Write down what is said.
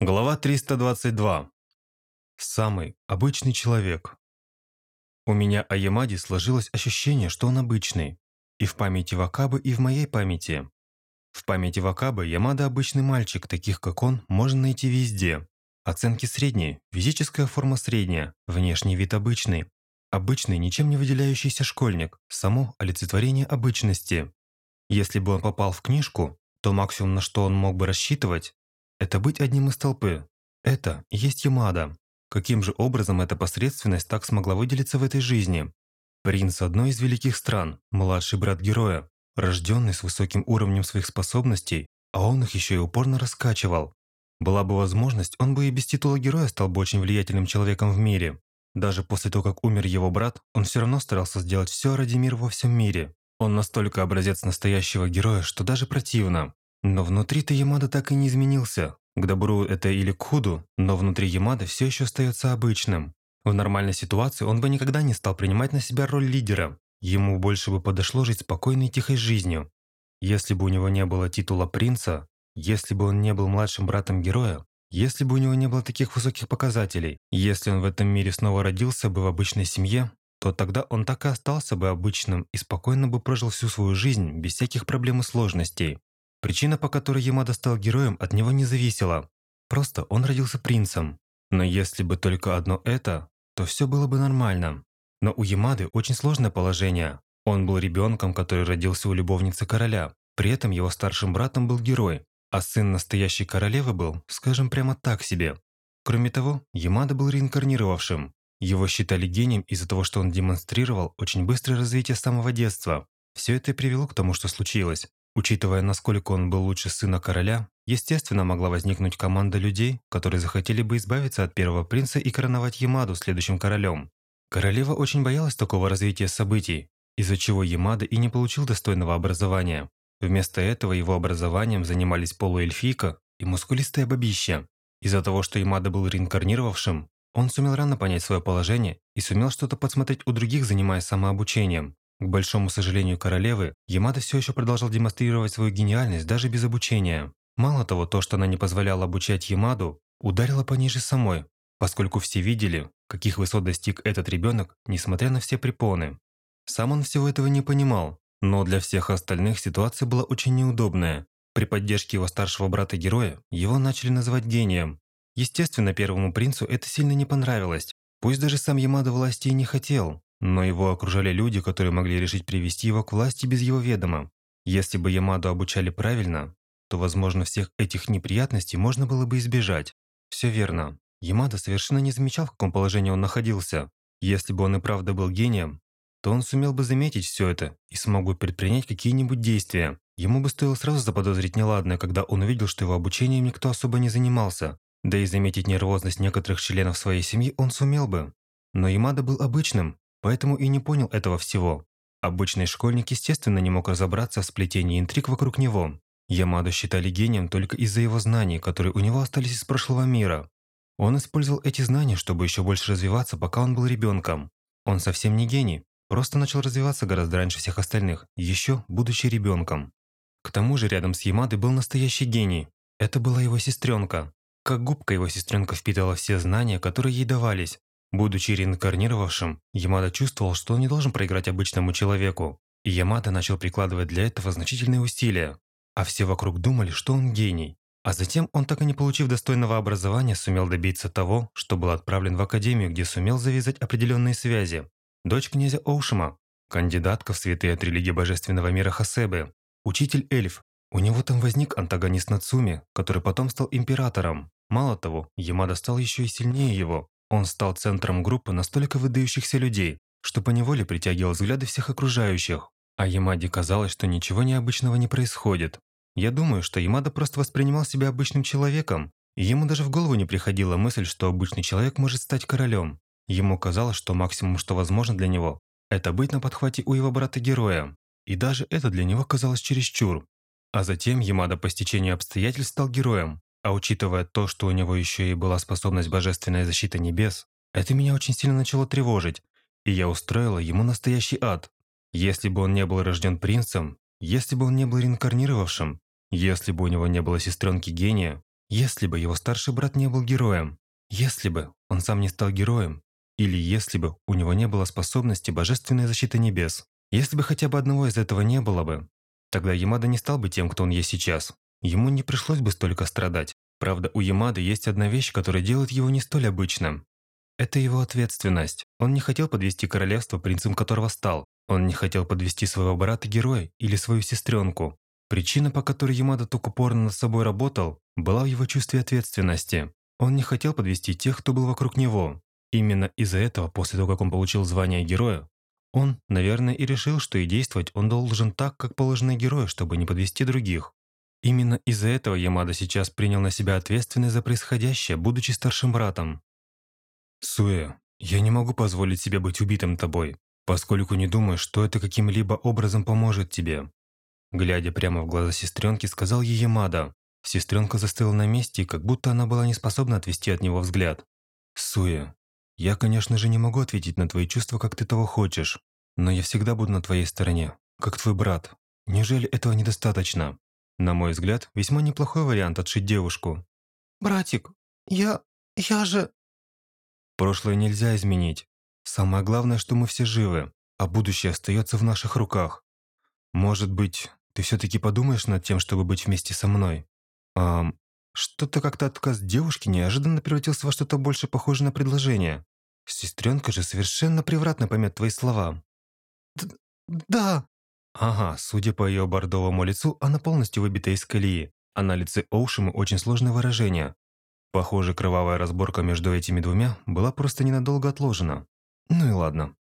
Глава 322. Самый обычный человек. У меня о Ямаде сложилось ощущение, что он обычный. И в памяти Вакабы, и в моей памяти. В памяти Вакабы Ямада обычный мальчик, таких как он, можно найти везде. Оценки средние, физическая форма средняя, внешний вид обычный. Обычный, ничем не выделяющийся школьник, само олицетворение обычности. Если бы он попал в книжку, то максимум, на что он мог бы рассчитывать, это быть одним из толпы. Это есть Ямада. Каким же образом эта посредственность так смогла выделиться в этой жизни? Принц одной из великих стран, младший брат героя, рожденный с высоким уровнем своих способностей, а он их еще и упорно раскачивал. Была бы возможность, он бы и без титула героя стал бы очень влиятельным человеком в мире. Даже после того, как умер его брат, он все равно старался сделать все ради мира во всем мире. Он настолько образец настоящего героя, что даже противно. Но внутри-то Ямада так и не изменился. К добру это или к худу, но внутри Ямада все еще остается обычным. В нормальной ситуации он бы никогда не стал принимать на себя роль лидера. Ему больше бы подошло жить спокойной и тихой жизнью. Если бы у него не было титула принца, если бы он не был младшим братом героя, если бы у него не было таких высоких показателей, если он в этом мире снова родился бы в обычной семье, то тогда он так и остался бы обычным и спокойно бы прожил всю свою жизнь без всяких проблем и сложностей. Причина, по которой Ямада стал героем, от него не зависела. Просто он родился принцем. Но если бы только одно это, то все было бы нормально. Но у Ямады очень сложное положение. Он был ребенком, который родился у любовницы короля. При этом его старшим братом был герой, а сын настоящей королевы был, скажем прямо так себе. Кроме того, Ямада был реинкарнировавшим. Его считали гением из-за того, что он демонстрировал очень быстрое развитие с самого детства. Все это и привело к тому, что случилось. Учитывая, насколько он был лучше сына короля, естественно, могла возникнуть команда людей, которые захотели бы избавиться от первого принца и короновать Ямаду следующим королем. Королева очень боялась такого развития событий, из-за чего Ямада и не получил достойного образования. Вместо этого его образованием занимались полуэльфийка и мускулистая бабища. Из-за того, что Ямада был реинкарнировавшим, он сумел рано понять свое положение и сумел что-то подсмотреть у других, занимаясь самообучением. К большому сожалению королевы, Ямада все еще продолжал демонстрировать свою гениальность даже без обучения. Мало того, то, что она не позволяла обучать Ямаду, ударило по ней же самой, поскольку все видели, каких высот достиг этот ребенок, несмотря на все препоны. Сам он всего этого не понимал, но для всех остальных ситуация была очень неудобная. При поддержке его старшего брата-героя его начали называть гением. Естественно, первому принцу это сильно не понравилось. Пусть даже сам Ямада власти и не хотел, но его окружали люди, которые могли решить привести его к власти без его ведома. Если бы Ямаду обучали правильно, то, возможно, всех этих неприятностей можно было бы избежать. Все верно. Ямада совершенно не замечал, в каком положении он находился. Если бы он и правда был гением, то он сумел бы заметить все это и смог бы предпринять какие-нибудь действия. Ему бы стоило сразу заподозрить неладное, когда он увидел, что его обучением никто особо не занимался. Да и заметить нервозность некоторых членов своей семьи он сумел бы. Но Ямада был обычным, поэтому и не понял этого всего. Обычный школьник, естественно, не мог разобраться в сплетении интриг вокруг него. Ямаду считали гением только из-за его знаний, которые у него остались из прошлого мира. Он использовал эти знания, чтобы еще больше развиваться, пока он был ребенком. Он совсем не гений, просто начал развиваться гораздо раньше всех остальных, еще будучи ребенком. К тому же рядом с Ямадой был настоящий гений. Это была его сестренка. Как губка его сестренка впитала все знания, которые ей давались, Будучи реинкарнировавшим, Ямада чувствовал, что он не должен проиграть обычному человеку, и Ямада начал прикладывать для этого значительные усилия. А все вокруг думали, что он гений. А затем он, так и не получив достойного образования, сумел добиться того, что был отправлен в академию, где сумел завязать определенные связи. Дочь князя Оушима, кандидатка в святые от религии божественного мира Хасебе, учитель эльф. У него там возник антагонист Нацуми, который потом стал императором. Мало того, Ямада стал еще и сильнее его, он стал центром группы настолько выдающихся людей, что поневоле притягивал взгляды всех окружающих. А Ямаде казалось, что ничего необычного не происходит. Я думаю, что Ямада просто воспринимал себя обычным человеком, и ему даже в голову не приходила мысль, что обычный человек может стать королем. Ему казалось, что максимум, что возможно для него, это быть на подхвате у его брата-героя. И даже это для него казалось чересчур. А затем Ямада по стечению обстоятельств стал героем, а учитывая то, что у него еще и была способность божественная защита небес, это меня очень сильно начало тревожить, и я устроила ему настоящий ад. Если бы он не был рожден принцем, если бы он не был реинкарнировавшим, если бы у него не было сестренки гения, Если бы его старший брат не был героем, если бы он сам не стал героем, или если бы у него не было способности божественной защиты небес, если бы хотя бы одного из этого не было бы, тогда Ямада не стал бы тем, кто он есть сейчас. Ему не пришлось бы столько страдать. Правда, у Ямады есть одна вещь, которая делает его не столь обычным. Это его ответственность. Он не хотел подвести королевство, принцем которого стал. Он не хотел подвести своего брата-героя или свою сестренку. Причина, по которой Ямада так упорно над собой работал, была в его чувстве ответственности. Он не хотел подвести тех, кто был вокруг него. Именно из-за этого, после того, как он получил звание героя, он, наверное, и решил, что и действовать он должен так, как положено герою, чтобы не подвести других. Именно из-за этого Ямада сейчас принял на себя ответственность за происходящее, будучи старшим братом. «Суэ, я не могу позволить себе быть убитым тобой, поскольку не думаю, что это каким-либо образом поможет тебе». Глядя прямо в глаза сестренки, сказал ей Ямада. Сестренка застыла на месте, как будто она была не способна отвести от него взгляд. «Суэ, я, конечно же, не могу ответить на твои чувства, как ты того хочешь, но я всегда буду на твоей стороне, как твой брат. Неужели этого недостаточно?» На мой взгляд, весьма неплохой вариант отшить девушку. «Братик, я... я же...» Прошлое нельзя изменить. Самое главное, что мы все живы, а будущее остается в наших руках. Может быть, ты все-таки подумаешь над тем, чтобы быть вместе со мной? Ам, что-то как-то отказ девушки неожиданно превратился во что-то больше похожее на предложение. Сестренка же совершенно превратно поймет твои слова. Д «Да», Ага, судя по ее бордовому лицу, она полностью выбита из колеи, а на лице Оушимы очень сложное выражение. Похоже, кровавая разборка между этими двумя была просто ненадолго отложена. Ну и ладно.